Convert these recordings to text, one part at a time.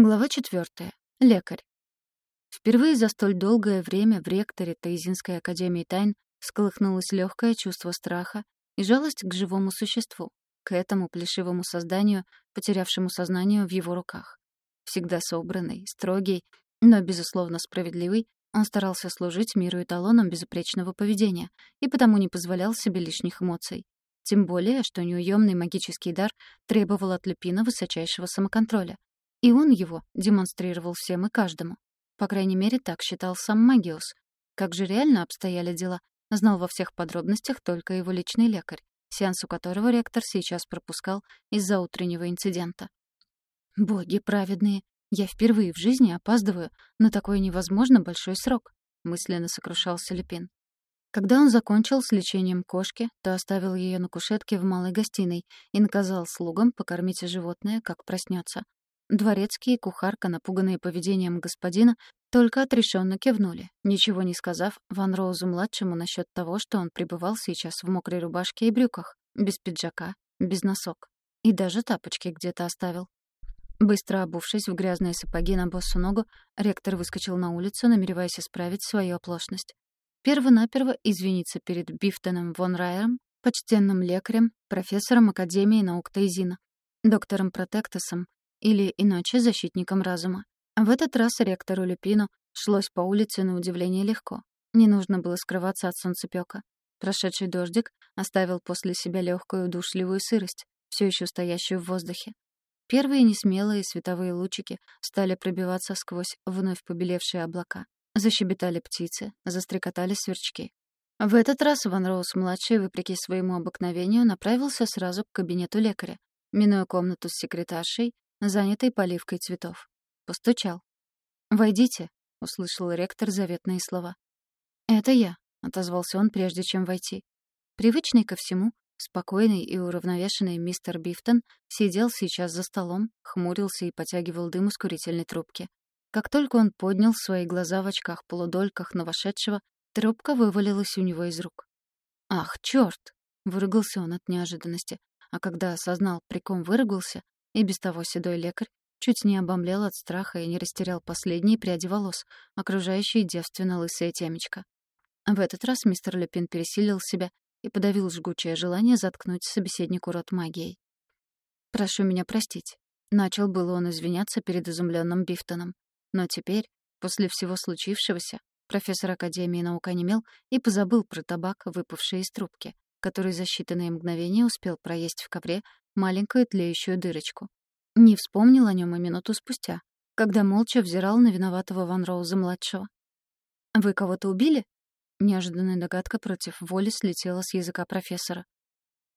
Глава четвертая. Лекарь. Впервые за столь долгое время в ректоре Таизинской академии тайн всколыхнулось легкое чувство страха и жалость к живому существу, к этому плешивому созданию, потерявшему сознание в его руках. Всегда собранный, строгий, но, безусловно, справедливый, он старался служить миру эталоном безупречного поведения и потому не позволял себе лишних эмоций. Тем более, что неуемный магический дар требовал от Люпина высочайшего самоконтроля, и он его демонстрировал всем и каждому. По крайней мере, так считал сам Магиус. Как же реально обстояли дела, знал во всех подробностях только его личный лекарь, сеанс у которого ректор сейчас пропускал из-за утреннего инцидента. «Боги праведные, я впервые в жизни опаздываю на такой невозможно большой срок», — мысленно сокрушался Лепин. Когда он закончил с лечением кошки, то оставил ее на кушетке в малой гостиной и наказал слугам покормить животное, как проснется. Дворецкий и кухарка, напуганные поведением господина, только отрешенно кивнули, ничего не сказав Ван Роузу-младшему насчет того, что он пребывал сейчас в мокрой рубашке и брюках, без пиджака, без носок. И даже тапочки где-то оставил. Быстро обувшись в грязные сапоги на боссу ногу, ректор выскочил на улицу, намереваясь исправить свою оплошность. Перво-наперво извиниться перед Бифтоном Вон Райером, почтенным лекарем, профессором Академии наук Тайзина, доктором Протектосом или иначе защитником разума. В этот раз ректору Люпину шлось по улице на удивление легко. Не нужно было скрываться от солнцепёка. Прошедший дождик оставил после себя легкую удушливую сырость, все еще стоящую в воздухе. Первые несмелые световые лучики стали пробиваться сквозь вновь побелевшие облака. Защебетали птицы, застрекотали сверчки. В этот раз Ван Роуз-младший, вопреки своему обыкновению, направился сразу к кабинету лекаря, минуя комнату с секретаршей, занятой поливкой цветов. Постучал. «Войдите», — услышал ректор заветные слова. «Это я», — отозвался он, прежде чем войти. Привычный ко всему, спокойный и уравновешенный мистер Бифтон сидел сейчас за столом, хмурился и потягивал дым из курительной трубки. Как только он поднял свои глаза в очках-полудольках на вошедшего, трубка вывалилась у него из рук. «Ах, чёрт!» — выругался он от неожиданности. А когда осознал, при ком выругался, и без того седой лекарь чуть не обомлел от страха и не растерял последние пряди волос, окружающие девственно лысое темечко. В этот раз мистер Лепин пересилил себя и подавил жгучее желание заткнуть собеседнику рот магией. «Прошу меня простить». Начал было он извиняться перед изумленным Бифтоном. Но теперь, после всего случившегося, профессор Академии наук онемел и позабыл про табак, выпавший из трубки, который за считанные мгновения успел проесть в ковре маленькую тлеющую дырочку. Не вспомнил о нем и минуту спустя, когда молча взирал на виноватого Ван Роуза-младшего. «Вы кого-то убили?» Неожиданная догадка против воли слетела с языка профессора.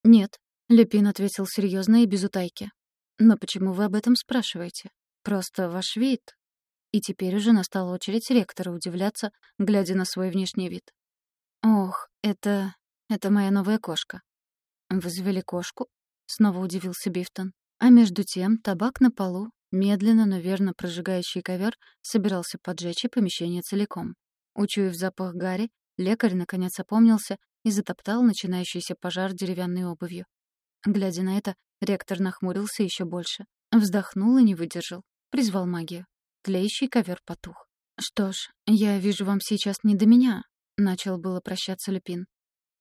«Нет», — Лепин ответил серьезно и без утайки. «Но почему вы об этом спрашиваете? Просто ваш вид...» И теперь уже настала очередь ректора удивляться, глядя на свой внешний вид. «Ох, это... это моя новая кошка». «Вы завели кошку?» Снова удивился Бифтон. А между тем табак на полу, медленно, но верно прожигающий ковер, собирался поджечь и помещение целиком. Учуяв запах гари, лекарь наконец опомнился и затоптал начинающийся пожар деревянной обувью. Глядя на это, ректор нахмурился еще больше. Вздохнул и не выдержал. Призвал магию. Тлеющий ковер потух. «Что ж, я вижу, вам сейчас не до меня», — начал было прощаться Люпин.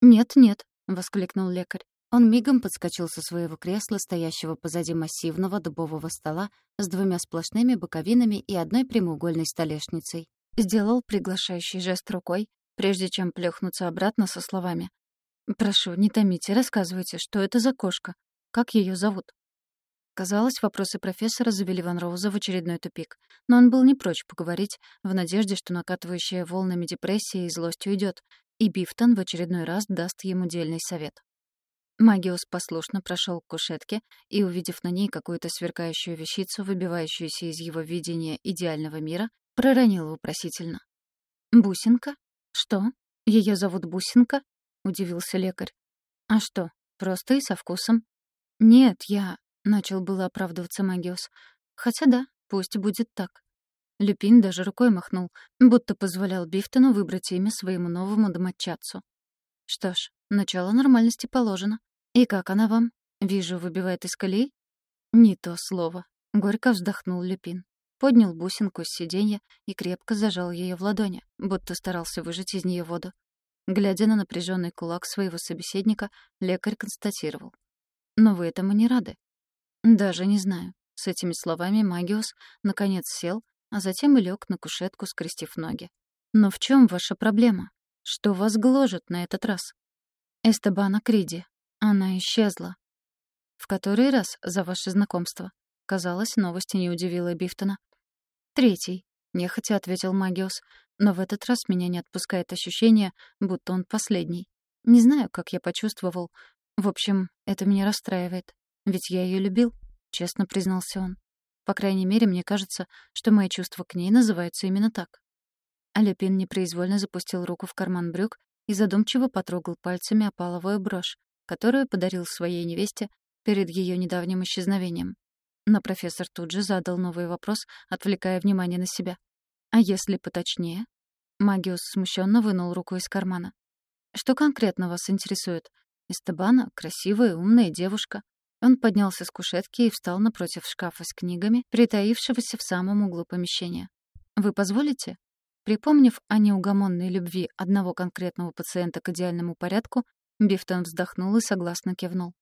«Нет-нет», — воскликнул лекарь. Он мигом подскочил со своего кресла, стоящего позади массивного дубового стола с двумя сплошными боковинами и одной прямоугольной столешницей. Сделал приглашающий жест рукой, прежде чем плюхнуться обратно со словами. «Прошу, не томите, рассказывайте, что это за кошка? Как ее зовут?» Казалось, вопросы профессора завели Ван Роуза в очередной тупик, но он был не прочь поговорить, в надежде, что накатывающая волнами депрессия и злость уйдет, и Бифтон в очередной раз даст ему дельный совет. Магиус послушно прошел к кушетке и, увидев на ней какую-то сверкающую вещицу, выбивающуюся из его видения идеального мира, проронил вопросительно. «Бусинка? Что? Ее зовут Бусинка?» — удивился лекарь. «А что, просто и со вкусом?» «Нет, я...» — начал было оправдываться Магиус. «Хотя да, пусть будет так». Люпин даже рукой махнул, будто позволял Бифтону выбрать имя своему новому домочадцу. Что ж, начало нормальности положено. «И как она вам? Вижу, выбивает из колеи?» «Не то слово», — горько вздохнул Люпин. поднял бусинку с сиденья и крепко зажал ее в ладони, будто старался выжать из нее воду. Глядя на напряженный кулак своего собеседника, лекарь констатировал. «Но вы этому не рады». «Даже не знаю». С этими словами Магиус наконец сел, а затем и лег на кушетку, скрестив ноги. «Но в чем ваша проблема? Что вас гложет на этот раз?» «Эстебана Криди. Она исчезла». «В который раз за ваше знакомство?» Казалось, новости не удивила Бифтона. «Третий», — нехотя ответил Магиус. «Но в этот раз меня не отпускает ощущение, будто он последний. Не знаю, как я почувствовал. В общем, это меня расстраивает. Ведь я ее любил», — честно признался он. «По крайней мере, мне кажется, что мои чувства к ней называются именно так». Алепин непроизвольно запустил руку в карман брюк и задумчиво потрогал пальцами опаловую брошь, которую подарил своей невесте перед ее недавним исчезновением. Но профессор тут же задал новый вопрос, отвлекая внимание на себя. «А если поточнее?» Магиус смущенно вынул руку из кармана. «Что конкретно вас интересует? Эстебана — красивая, умная девушка». Он поднялся с кушетки и встал напротив шкафа с книгами, притаившегося в самом углу помещения. «Вы позволите?» Припомнив о неугомонной любви одного конкретного пациента к идеальному порядку, Бифтон вздохнул и согласно кивнул.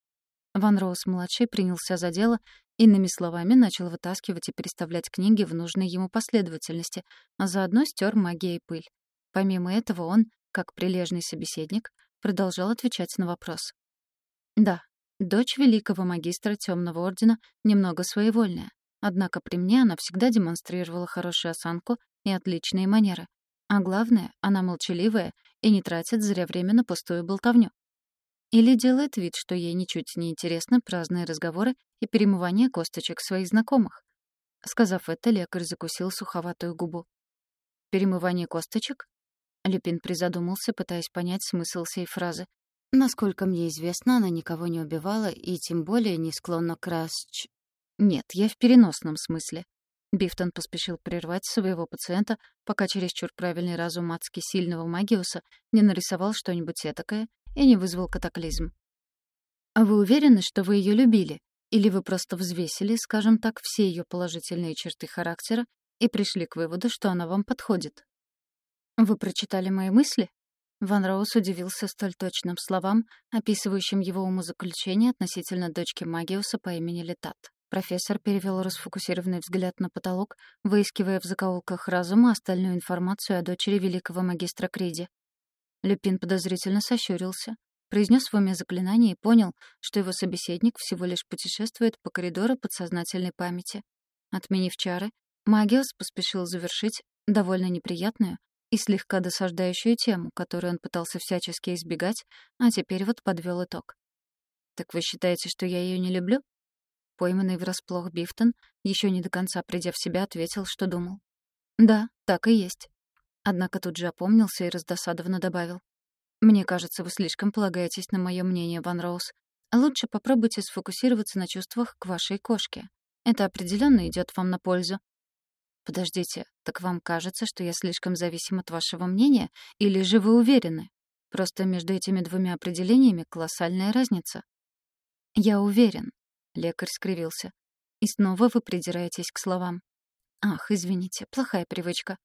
Ван Роуз-младший принялся за дело Иными словами, начал вытаскивать и переставлять книги в нужной ему последовательности, а заодно стер магией пыль. Помимо этого он, как прилежный собеседник, продолжал отвечать на вопрос. Да, дочь великого магистра Темного Ордена немного своевольная, однако при мне она всегда демонстрировала хорошую осанку и отличные манеры. А главное, она молчаливая и не тратит зря время на пустую болтовню. Или делает вид, что ей ничуть не интересны праздные разговоры и перемывание косточек своих знакомых. Сказав это, лекарь закусил суховатую губу. «Перемывание косточек?» Люпин призадумался, пытаясь понять смысл сей фразы. Насколько мне известно, она никого не убивала и тем более не склонна к расч... Нет, я в переносном смысле. Бифтон поспешил прервать своего пациента, пока чересчур правильный разум адски сильного Магиуса не нарисовал что-нибудь этакое, и не вызвал катаклизм. «А вы уверены, что вы ее любили? Или вы просто взвесили, скажем так, все ее положительные черты характера и пришли к выводу, что она вам подходит?» «Вы прочитали мои мысли?» Ван Роуз удивился столь точным словам, описывающим его умозаключение относительно дочки Магиуса по имени Летат. Профессор перевел расфокусированный взгляд на потолок, выискивая в закоулках разума остальную информацию о дочери великого магистра Криди. Люпин подозрительно сощурился, произнес в уме заклинание и понял, что его собеседник всего лишь путешествует по коридору подсознательной памяти. Отменив чары, Магиос поспешил завершить довольно неприятную и слегка досаждающую тему, которую он пытался всячески избегать, а теперь вот подвел итог. «Так вы считаете, что я ее не люблю?» Пойманный врасплох Бифтон, еще не до конца придя в себя, ответил, что думал. «Да, так и есть. Однако тут же опомнился и раздосадованно добавил. «Мне кажется, вы слишком полагаетесь на мое мнение, Ван Роуз. Лучше попробуйте сфокусироваться на чувствах к вашей кошке. Это определенно идет вам на пользу». «Подождите, так вам кажется, что я слишком зависим от вашего мнения, или же вы уверены? Просто между этими двумя определениями колоссальная разница». «Я уверен», — лекарь скривился. «И снова вы придираетесь к словам. Ах, извините, плохая привычка.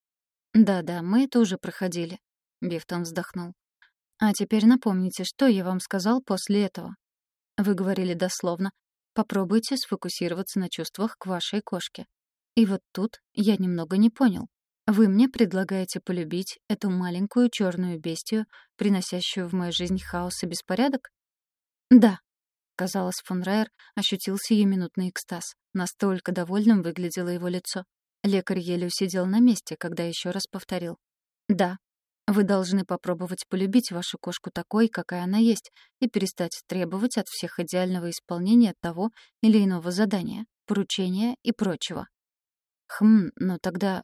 «Да-да, мы это уже проходили», — Бифтон вздохнул. «А теперь напомните, что я вам сказал после этого?» Вы говорили дословно «попробуйте сфокусироваться на чувствах к вашей кошке». И вот тут я немного не понял. Вы мне предлагаете полюбить эту маленькую черную бестию, приносящую в мою жизнь хаос и беспорядок? Да. Казалось, фон Райер ощутил сиюминутный экстаз. Настолько довольным выглядело его лицо. Лекарь еле усидел на месте, когда еще раз повторил. «Да, вы должны попробовать полюбить вашу кошку такой, какая она есть, и перестать требовать от всех идеального исполнения того или иного задания, поручения и прочего. Хм, но тогда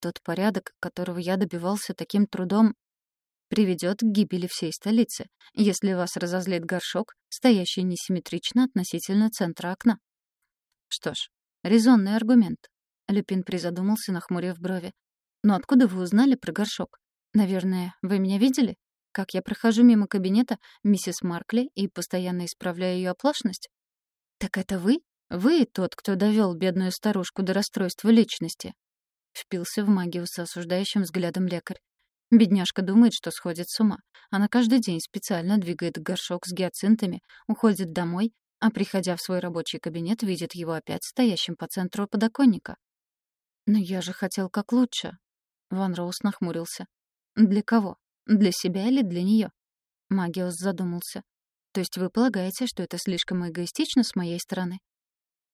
тот порядок, которого я добивался таким трудом, приведет к гибели всей столицы, если вас разозлит горшок, стоящий несимметрично относительно центра окна. Что ж, резонный аргумент. Люпин призадумался, нахмурив брови. «Но откуда вы узнали про горшок? Наверное, вы меня видели? Как я прохожу мимо кабинета миссис Маркли и постоянно исправляю ее оплошность?» «Так это вы?» Вы тот, кто довел бедную старушку до расстройства личности. Впился в Магиуса осуждающим взглядом лекарь. Бедняжка думает, что сходит с ума. Она каждый день специально двигает горшок с гиацинтами, уходит домой, а, приходя в свой рабочий кабинет, видит его опять стоящим по центру подоконника. «Но я же хотел как лучше». Ван Роуз нахмурился. «Для кого? Для себя или для нее? Магиус задумался. «То есть вы полагаете, что это слишком эгоистично с моей стороны?»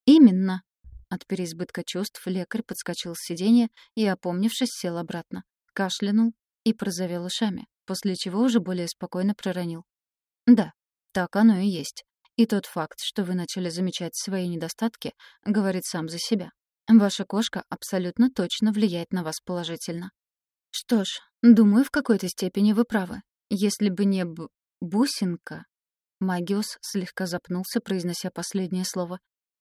«Именно!» От переизбытка чувств лекарь подскочил с сиденья и, опомнившись, сел обратно. Кашлянул и прозовел ушами, после чего уже более спокойно проронил. «Да, так оно и есть. И тот факт, что вы начали замечать свои недостатки, говорит сам за себя. Ваша кошка абсолютно точно влияет на вас положительно. Что ж, думаю, в какой-то степени вы правы. Если бы не б... бусинка... Магиус слегка запнулся, произнося последнее слово.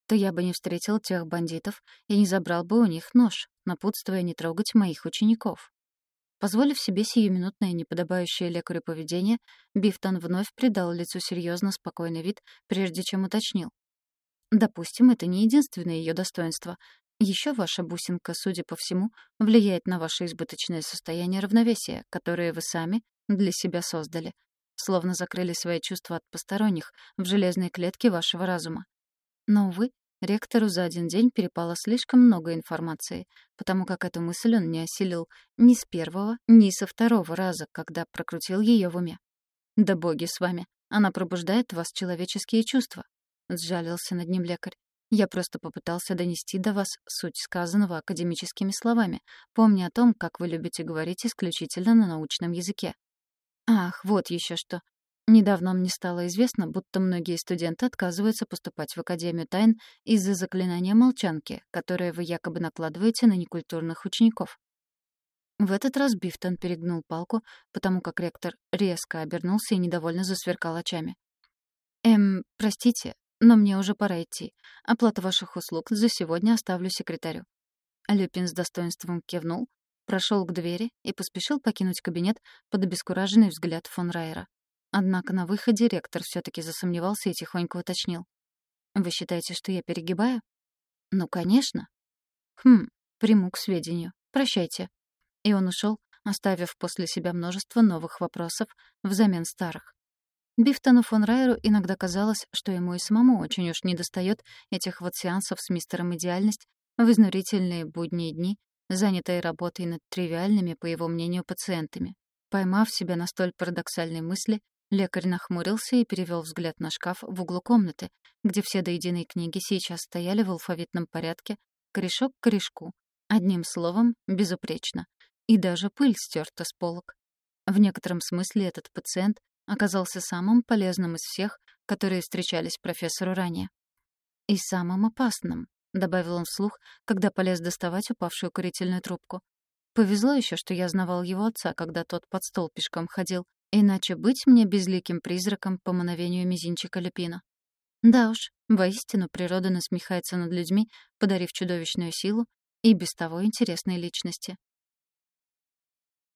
То я бы не встретил тех бандитов и не забрал бы у них нож, напутствуя не трогать моих учеников. Позволив себе сиюминутное неподобающее лекарю поведение, Бифтон вновь придал лицу серьезно спокойный вид, прежде чем уточнил. «Допустим, это не единственное ее достоинство. Еще ваша бусинка, судя по всему, влияет на ваше избыточное состояние равновесия, которое вы сами для себя создали. Словно закрыли свои чувства от посторонних в железной клетке вашего разума. Но, увы, Ректору за один день перепало слишком много информации, потому как эту мысль он не осилил ни с первого, ни со второго раза, когда прокрутил ее в уме. «Да боги с вами! Она пробуждает в вас человеческие чувства!» — сжалился над ним лекарь. «Я просто попытался донести до вас суть сказанного академическими словами, помня о том, как вы любите говорить исключительно на научном языке». «Ах, вот еще что!» Недавно мне стало известно, будто многие студенты отказываются поступать в Академию тайн из-за заклинания молчанки, которое вы якобы накладываете на некультурных учеников. В этот раз Бифтон перегнул палку, потому как ректор резко обернулся и недовольно засверкал очами. «Эм, простите, но мне уже пора идти. Оплату ваших услуг за сегодня оставлю секретарю». Люпин с достоинством кивнул, прошел к двери и поспешил покинуть кабинет под обескураженный взгляд фон Райера. Однако на выходе ректор все таки засомневался и тихонько уточнил. «Вы считаете, что я перегибаю?» «Ну, конечно». «Хм, приму к сведению. Прощайте». И он ушел, оставив после себя множество новых вопросов взамен старых. Бифтону фон Райеру иногда казалось, что ему и самому очень уж недостает этих вот сеансов с мистером Идеальность в изнурительные будние дни, занятые работой над тривиальными, по его мнению, пациентами. Поймав себя на столь парадоксальной мысли, Лекарь нахмурился и перевел взгляд на шкаф в углу комнаты, где все до единой книги сейчас стояли в алфавитном порядке, корешок к корешку. Одним словом, безупречно. И даже пыль стерта с полок. В некотором смысле этот пациент оказался самым полезным из всех, которые встречались профессору ранее. «И самым опасным», — добавил он вслух, когда полез доставать упавшую курительную трубку. «Повезло еще, что я знавал его отца, когда тот под стол пешком ходил, Иначе быть мне безликим призраком по мановению мизинчика Люпина. Да уж, воистину природа насмехается над людьми, подарив чудовищную силу и без того интересной личности.